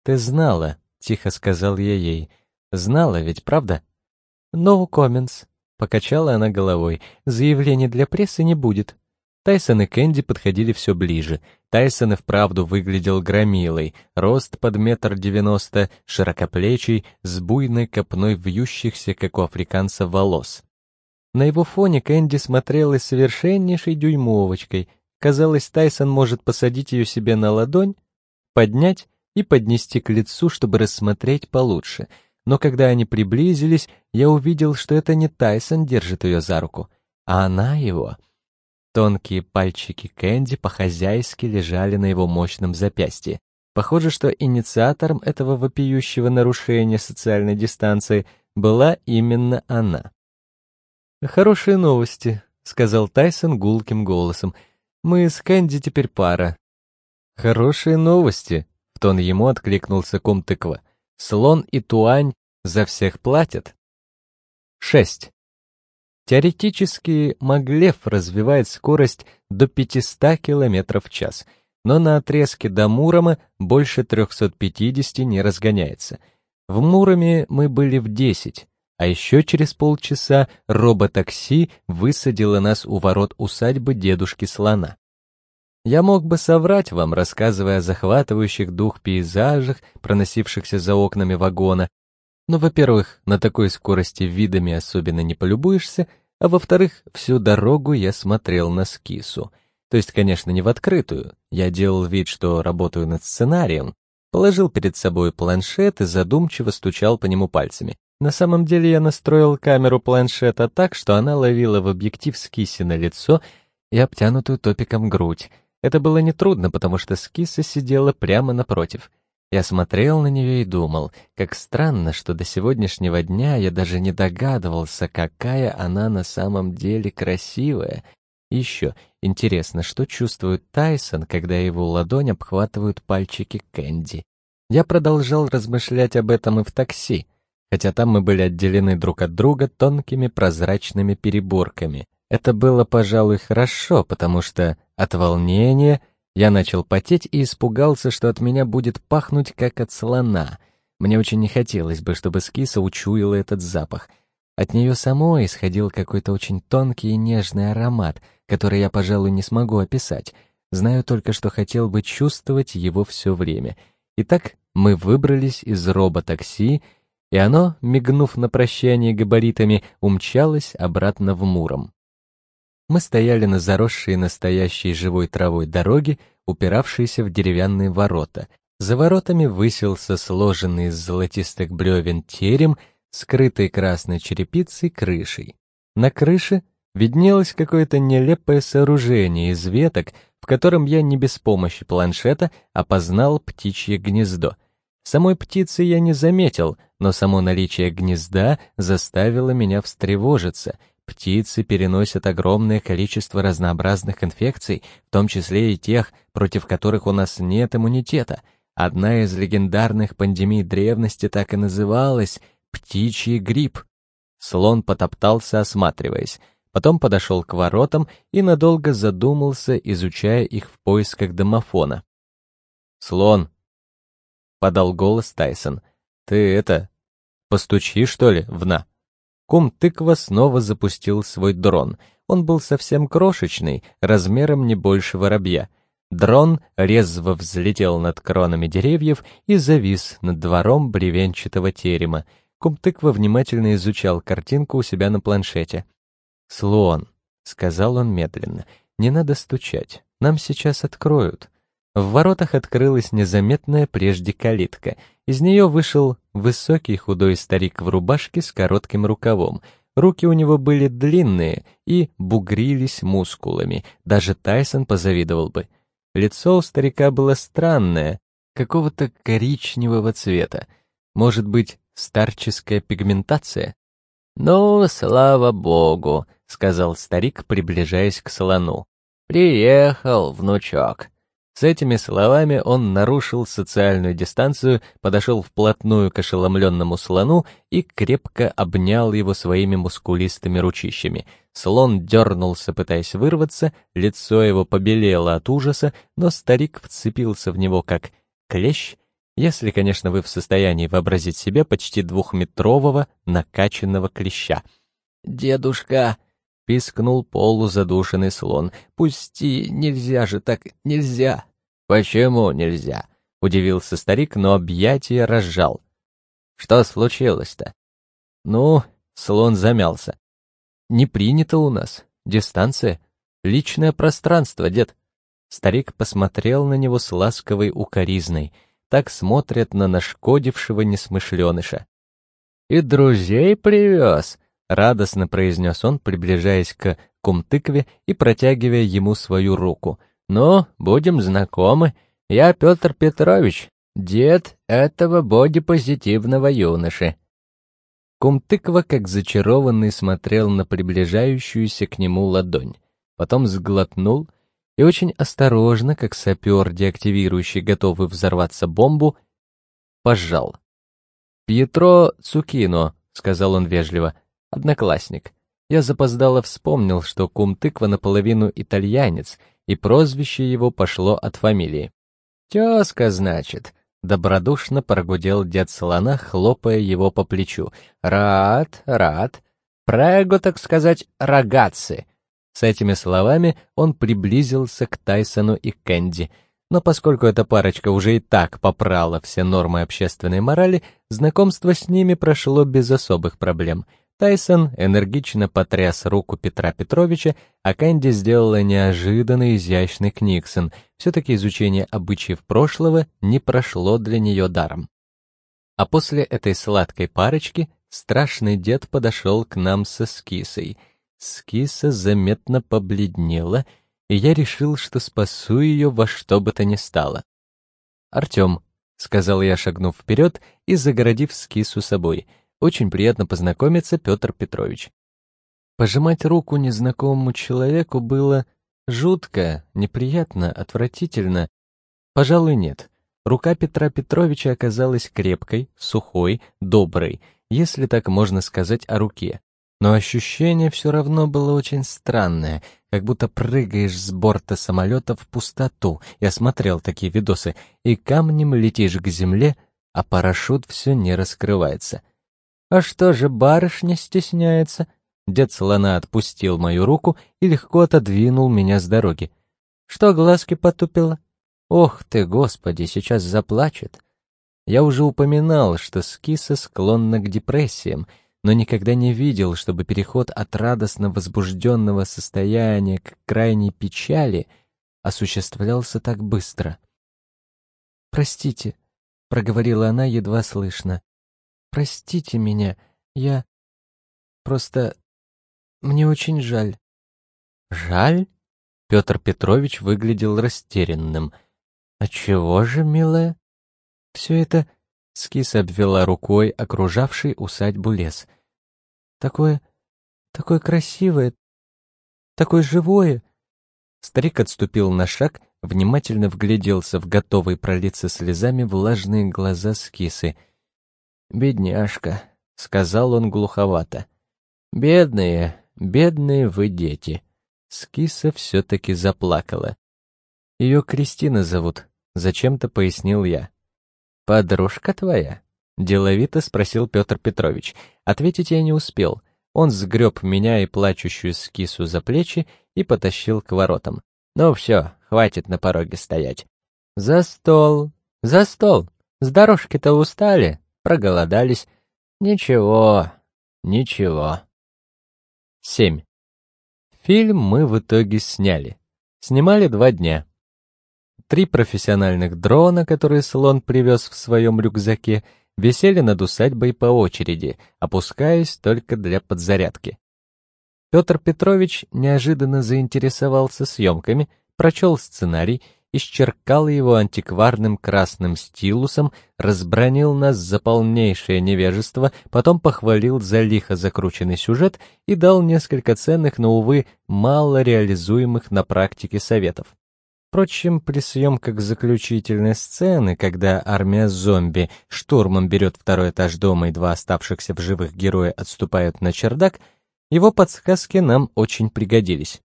[SPEAKER 1] Ты знала, тихо сказал я ей. Знала ведь, правда? No comments. Покачала она головой. Заявлений для прессы не будет. Тайсон и Кэнди подходили все ближе. Тайсон и вправду выглядел громилой, рост под метр девяносто, широкоплечий, с буйной копной вьющихся, как у африканца, волос. На его фоне Кэнди смотрелась совершеннейшей дюймовочкой. Казалось, Тайсон может посадить ее себе на ладонь, поднять и поднести к лицу, чтобы рассмотреть получше. Но когда они приблизились, я увидел, что это не Тайсон держит ее за руку, а она его — Тонкие пальчики Кэнди по-хозяйски лежали на его мощном запястье. Похоже, что инициатором этого вопиющего нарушения социальной дистанции была именно она. «Хорошие новости», — сказал Тайсон гулким голосом. «Мы с Кэнди теперь пара». «Хорошие новости», — в тон ему откликнулся ком. «Слон и Туань за всех платят». Шесть. Теоретически Маглев развивает скорость до 500 км в час, но на отрезке до Мурома больше 350 не разгоняется. В Муроме мы были в 10, а еще через полчаса роботакси высадило нас у ворот усадьбы дедушки Слона. Я мог бы соврать вам, рассказывая о захватывающих дух пейзажах, проносившихся за окнами вагона, но, во-первых, на такой скорости видами особенно не полюбуешься, а во-вторых, всю дорогу я смотрел на скису. То есть, конечно, не в открытую. Я делал вид, что работаю над сценарием, положил перед собой планшет и задумчиво стучал по нему пальцами. На самом деле я настроил камеру планшета так, что она ловила в объектив скиси на лицо и обтянутую топиком грудь. Это было нетрудно, потому что скиса сидела прямо напротив. Я смотрел на нее и думал, как странно, что до сегодняшнего дня я даже не догадывался, какая она на самом деле красивая. Еще интересно, что чувствует Тайсон, когда его ладонь обхватывают пальчики Кэнди. Я продолжал размышлять об этом и в такси, хотя там мы были отделены друг от друга тонкими прозрачными переборками. Это было, пожалуй, хорошо, потому что от волнения я начал потеть и испугался, что от меня будет пахнуть, как от слона. Мне очень не хотелось бы, чтобы скиса учуяла этот запах. От нее самой исходил какой-то очень тонкий и нежный аромат, который я, пожалуй, не смогу описать. Знаю только, что хотел бы чувствовать его все время. Итак, мы выбрались из роботакси, и оно, мигнув на прощание габаритами, умчалось обратно в Муром. Мы стояли на заросшей настоящей живой травой дороге, упиравшейся в деревянные ворота. За воротами высился сложенный из золотистых бревен терем, скрытый красной черепицей крышей. На крыше виднелось какое-то нелепое сооружение из веток, в котором я не без помощи планшета опознал птичье гнездо. Самой птицы я не заметил, но само наличие гнезда заставило меня встревожиться — Птицы переносят огромное количество разнообразных инфекций, в том числе и тех, против которых у нас нет иммунитета. Одна из легендарных пандемий древности так и называлась «птичий грипп». Слон потоптался, осматриваясь. Потом подошел к воротам и надолго задумался, изучая их в поисках домофона. «Слон!» — подал голос Тайсон. «Ты это... постучи, что ли, в на?» Кум тыква снова запустил свой дрон. Он был совсем крошечный, размером не больше воробья. Дрон резво взлетел над кронами деревьев и завис над двором бревенчатого терема. Кум-тыква внимательно изучал картинку у себя на планшете. «Слон», — сказал он медленно, — «не надо стучать, нам сейчас откроют». В воротах открылась незаметная прежде калитка. Из нее вышел высокий худой старик в рубашке с коротким рукавом. Руки у него были длинные и бугрились мускулами. Даже Тайсон позавидовал бы. Лицо у старика было странное, какого-то коричневого цвета. Может быть, старческая пигментация? «Ну, слава богу», — сказал старик, приближаясь к слону. «Приехал, внучок. С этими словами он нарушил социальную дистанцию, подошел вплотную к ошеломленному слону и крепко обнял его своими мускулистыми ручищами. Слон дернулся, пытаясь вырваться, лицо его побелело от ужаса, но старик вцепился в него как клещ, если, конечно, вы в состоянии вообразить себе почти двухметрового накачанного клеща. «Дедушка!» — пискнул полузадушенный слон. «Пусти! Нельзя же так! Нельзя!» «Почему нельзя?» — удивился старик, но объятия разжал. «Что случилось-то?» «Ну...» — слон замялся. «Не принято у нас. Дистанция. Личное пространство, дед». Старик посмотрел на него с ласковой укоризной. Так смотрят на нашкодившего несмышленыша. «И друзей привез!» — радостно произнес он, приближаясь к кумтыкве и протягивая ему свою руку — «Ну, будем знакомы. Я Петр Петрович, дед этого бодипозитивного юноши». Кумтыква, как зачарованный, смотрел на приближающуюся к нему ладонь. Потом сглотнул и очень осторожно, как сапер, деактивирующий готовый взорваться бомбу, пожал. «Пьетро Цукино», — сказал он вежливо, — «одноклассник». Я запоздало вспомнил, что кум-тыква наполовину итальянец, и прозвище его пошло от фамилии. «Тезка, значит», — добродушно прогудел дед слона, хлопая его по плечу. «Рад, рад. Прего, так сказать, рогатцы». С этими словами он приблизился к Тайсону и Кэнди, но поскольку эта парочка уже и так попрала все нормы общественной морали, знакомство с ними прошло без особых проблем — Тайсон энергично потряс руку Петра Петровича, а Кэнди сделала неожиданно изящный книксон. Все-таки изучение обычаев прошлого не прошло для нее даром. А после этой сладкой парочки страшный дед подошел к нам со скисой. Скиса заметно побледнела, и я решил, что спасу ее во что бы то ни стало. «Артем», — сказал я, шагнув вперед и загородив скису собой — очень приятно познакомиться, Петр Петрович. Пожимать руку незнакомому человеку было жутко, неприятно, отвратительно. Пожалуй, нет. Рука Петра Петровича оказалась крепкой, сухой, доброй, если так можно сказать о руке. Но ощущение все равно было очень странное, как будто прыгаешь с борта самолета в пустоту. Я смотрел такие видосы, и камнем летишь к земле, а парашют все не раскрывается. «А что же барышня стесняется?» Дед слона отпустил мою руку и легко отодвинул меня с дороги. «Что глазки потупила?» «Ох ты, господи, сейчас заплачет!» Я уже упоминал, что скиса склонна к депрессиям, но никогда не видел, чтобы переход от радостно возбужденного состояния к крайней печали осуществлялся так быстро. «Простите», — проговорила она едва слышно. Простите меня, я... Просто... Мне очень жаль». «Жаль?» Петр Петрович выглядел растерянным. «А чего же, милая?» «Все это...» — Скис обвела рукой окружавший усадьбу лес. «Такое... такое красивое... такое живое...» Старик отступил на шаг, внимательно вгляделся в готовые пролиться слезами влажные глаза Скисы — «Бедняжка», — сказал он глуховато. «Бедные, бедные вы дети». Скиса все-таки заплакала. «Ее Кристина зовут», — зачем-то пояснил я. «Подружка твоя?» — деловито спросил Петр Петрович. Ответить я не успел. Он сгреб меня и плачущую скису за плечи и потащил к воротам. «Ну все, хватит на пороге стоять. За стол, за стол. С дорожки-то устали?» Проголодались. Ничего, ничего. 7. Фильм мы в итоге сняли. Снимали два дня. Три профессиональных дрона, которые слон привез в своем рюкзаке, висели над усадьбой по очереди, опускаясь только для подзарядки. Петр Петрович неожиданно заинтересовался съемками, прочел сценарий исчеркал его антикварным красным стилусом, разбронил нас за полнейшее невежество, потом похвалил за лихо закрученный сюжет и дал несколько ценных, но, увы, мало реализуемых на практике советов. Впрочем, при съемках заключительной сцены, когда армия зомби штурмом берет второй этаж дома и два оставшихся в живых героя отступают на чердак, его подсказки нам очень пригодились.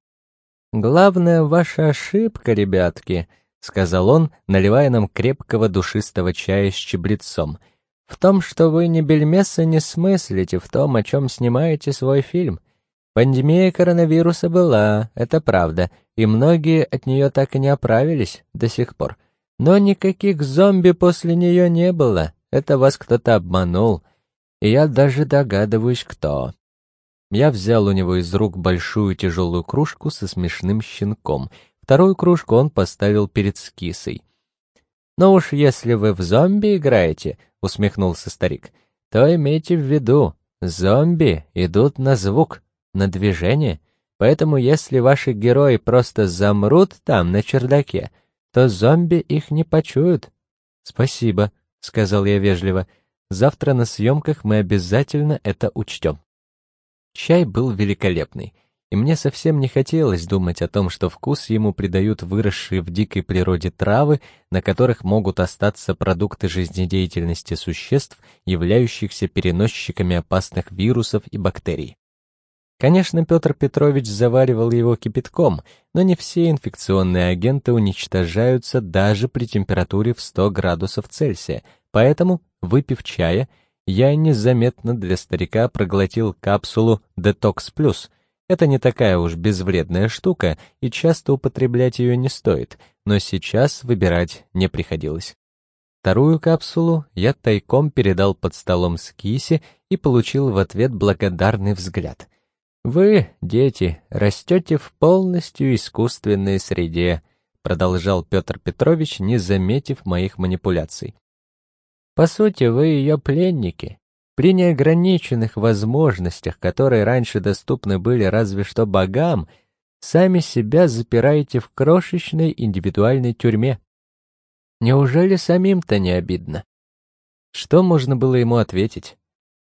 [SPEAKER 1] «Главная ваша ошибка, ребятки», — сказал он, наливая нам крепкого душистого чая с чабрецом, — «в том, что вы ни бельмеса не смыслите в том, о чем снимаете свой фильм. Пандемия коронавируса была, это правда, и многие от нее так и не оправились до сих пор. Но никаких зомби после нее не было, это вас кто-то обманул. И я даже догадываюсь, кто. Я взял у него из рук большую тяжелую кружку со смешным щенком. Вторую кружку он поставил перед скисой. «Ну уж если вы в зомби играете», — усмехнулся старик, — «то имейте в виду, зомби идут на звук, на движение, поэтому если ваши герои просто замрут там, на чердаке, то зомби их не почуют». «Спасибо», — сказал я вежливо, — «завтра на съемках мы обязательно это учтем». Чай был великолепный, и мне совсем не хотелось думать о том, что вкус ему придают выросшие в дикой природе травы, на которых могут остаться продукты жизнедеятельности существ, являющихся переносчиками опасных вирусов и бактерий. Конечно, Петр Петрович заваривал его кипятком, но не все инфекционные агенты уничтожаются даже при температуре в 100 градусов Цельсия, поэтому, выпив чая, я незаметно для старика проглотил капсулу «Детокс Плюс». Это не такая уж безвредная штука, и часто употреблять ее не стоит, но сейчас выбирать не приходилось. Вторую капсулу я тайком передал под столом с киси и получил в ответ благодарный взгляд. «Вы, дети, растете в полностью искусственной среде», продолжал Петр Петрович, не заметив моих манипуляций. По сути, вы ее пленники. При неограниченных возможностях, которые раньше доступны были разве что богам, сами себя запираете в крошечной индивидуальной тюрьме. Неужели самим-то не обидно? Что можно было ему ответить?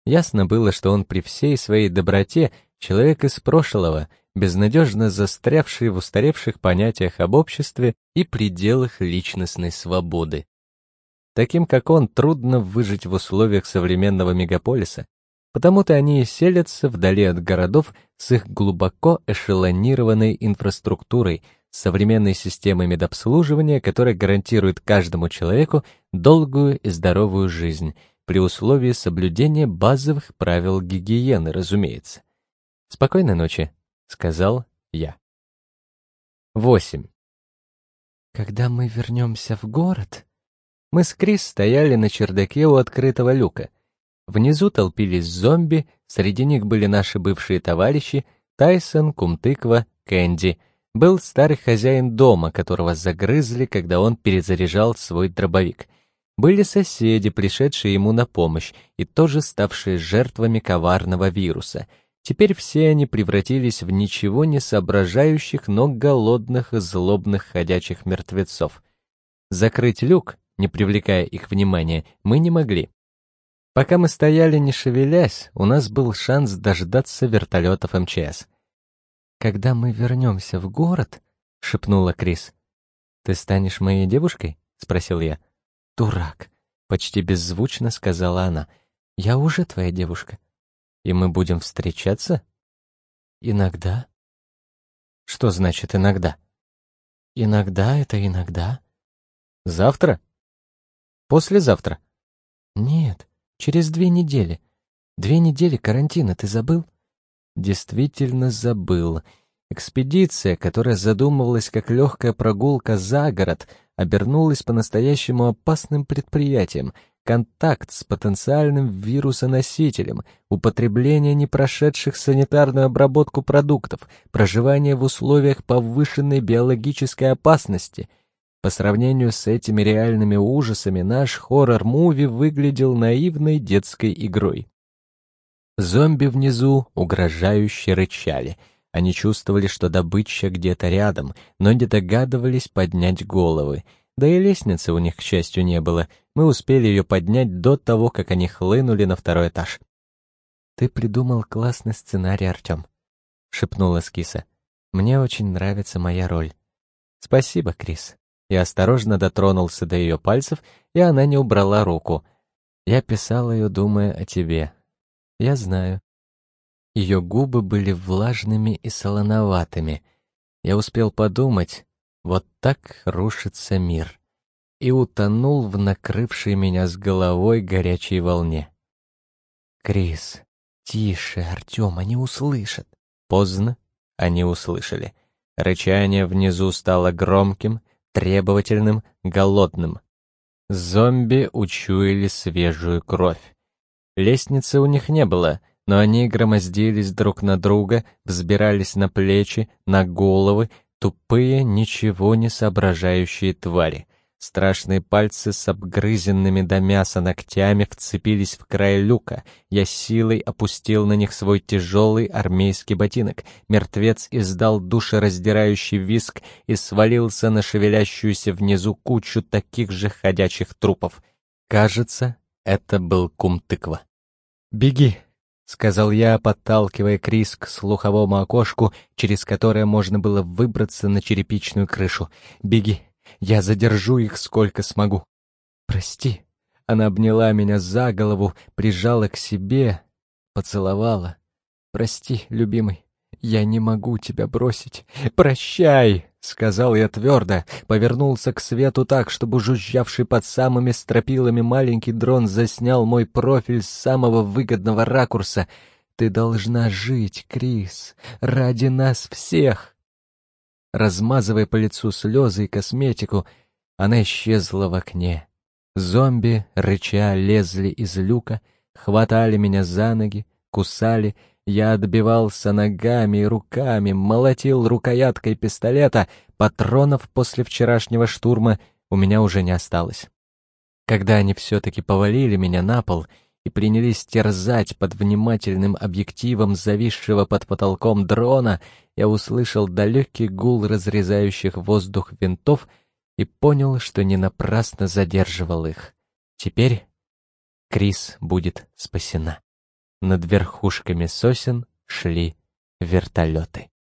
[SPEAKER 1] Ясно было, что он при всей своей доброте человек из прошлого, безнадежно застрявший в устаревших понятиях об обществе и пределах личностной свободы. Таким, как он, трудно выжить в условиях современного мегаполиса, потому-то они и селятся вдали от городов с их глубоко эшелонированной инфраструктурой, современной системой медобслуживания, которая гарантирует каждому человеку долгую и здоровую жизнь, при условии соблюдения базовых правил гигиены, разумеется. «Спокойной ночи», — сказал я. 8.
[SPEAKER 2] «Когда мы вернемся в город»,
[SPEAKER 1] мы с Крис стояли на чердаке у открытого люка. Внизу толпились зомби, среди них были наши бывшие товарищи Тайсон, Кумтыква, Кэнди. Был старый хозяин дома, которого загрызли, когда он перезаряжал свой дробовик. Были соседи, пришедшие ему на помощь и тоже ставшие жертвами коварного вируса. Теперь все они превратились в ничего не соображающих, но голодных и злобных ходячих мертвецов. Закрыть люк не привлекая их внимания, мы не могли. Пока мы стояли не шевелясь, у нас был шанс дождаться вертолетов МЧС.
[SPEAKER 2] «Когда мы вернемся в город», — шепнула Крис.
[SPEAKER 1] «Ты станешь моей девушкой?» — спросил я.
[SPEAKER 2] «Дурак», — почти беззвучно сказала она. «Я уже твоя девушка».
[SPEAKER 1] «И мы будем встречаться?»
[SPEAKER 2] «Иногда».
[SPEAKER 1] «Что значит «иногда»?»
[SPEAKER 2] «Иногда — это иногда».
[SPEAKER 1] «Завтра?» Послезавтра.
[SPEAKER 2] Нет, через две недели. Две недели карантина, ты забыл?
[SPEAKER 1] Действительно забыл. Экспедиция, которая задумывалась как легкая прогулка за город, обернулась по-настоящему опасным предприятием. Контакт с потенциальным вирусоносителем, употребление не прошедших санитарную обработку продуктов, проживание в условиях повышенной биологической опасности — по сравнению с этими реальными ужасами наш хоррор-муви выглядел наивной детской игрой. Зомби внизу угрожающе рычали. Они чувствовали, что добыча где-то рядом, но не догадывались поднять головы. Да и лестницы у них, к счастью, не было. Мы успели ее поднять до того, как они хлынули на второй этаж.
[SPEAKER 2] «Ты придумал классный сценарий, Артем», — шепнула Скиса. «Мне очень нравится моя роль».
[SPEAKER 1] Спасибо, Крис. Я осторожно дотронулся до ее пальцев, и она не убрала руку. Я писал ее, думая о тебе. Я знаю. Ее губы были влажными и солоноватыми. Я успел подумать, вот так рушится мир. И утонул в накрывшей меня с головой горячей волне. Крис, тише, Артем, они услышат. Поздно они услышали. Рычание внизу стало громким, требовательным, голодным. Зомби учуяли свежую кровь. Лестницы у них не было, но они громоздились друг на друга, взбирались на плечи, на головы, тупые, ничего не соображающие твари. Страшные пальцы с обгрызенными до мяса ногтями вцепились в край люка. Я силой опустил на них свой тяжелый армейский ботинок. Мертвец издал душераздирающий виск и свалился на шевелящуюся внизу кучу таких же ходячих трупов. Кажется, это был кум-тыква. «Беги!» — сказал я, подталкивая Крис к слуховому окошку, через которое можно было выбраться на черепичную крышу. «Беги!» Я задержу их сколько смогу. Прости. Она обняла меня за голову, прижала к себе, поцеловала. Прости, любимый, я не могу тебя бросить. Прощай, сказал я твердо, повернулся к свету так, чтобы жужжавший под самыми стропилами маленький дрон заснял мой профиль с самого выгодного ракурса. Ты должна жить, Крис, ради нас всех размазывая по лицу слезы и косметику, она исчезла в окне. Зомби, рыча, лезли из люка, хватали меня за ноги, кусали, я отбивался ногами и руками, молотил рукояткой пистолета, патронов после вчерашнего штурма у меня уже не осталось. Когда они все-таки повалили меня на пол — и принялись терзать под внимательным объективом зависшего под потолком дрона, я услышал далекий гул разрезающих воздух винтов и понял, что не напрасно задерживал их. Теперь Крис будет спасена. Над верхушками сосен шли вертолеты.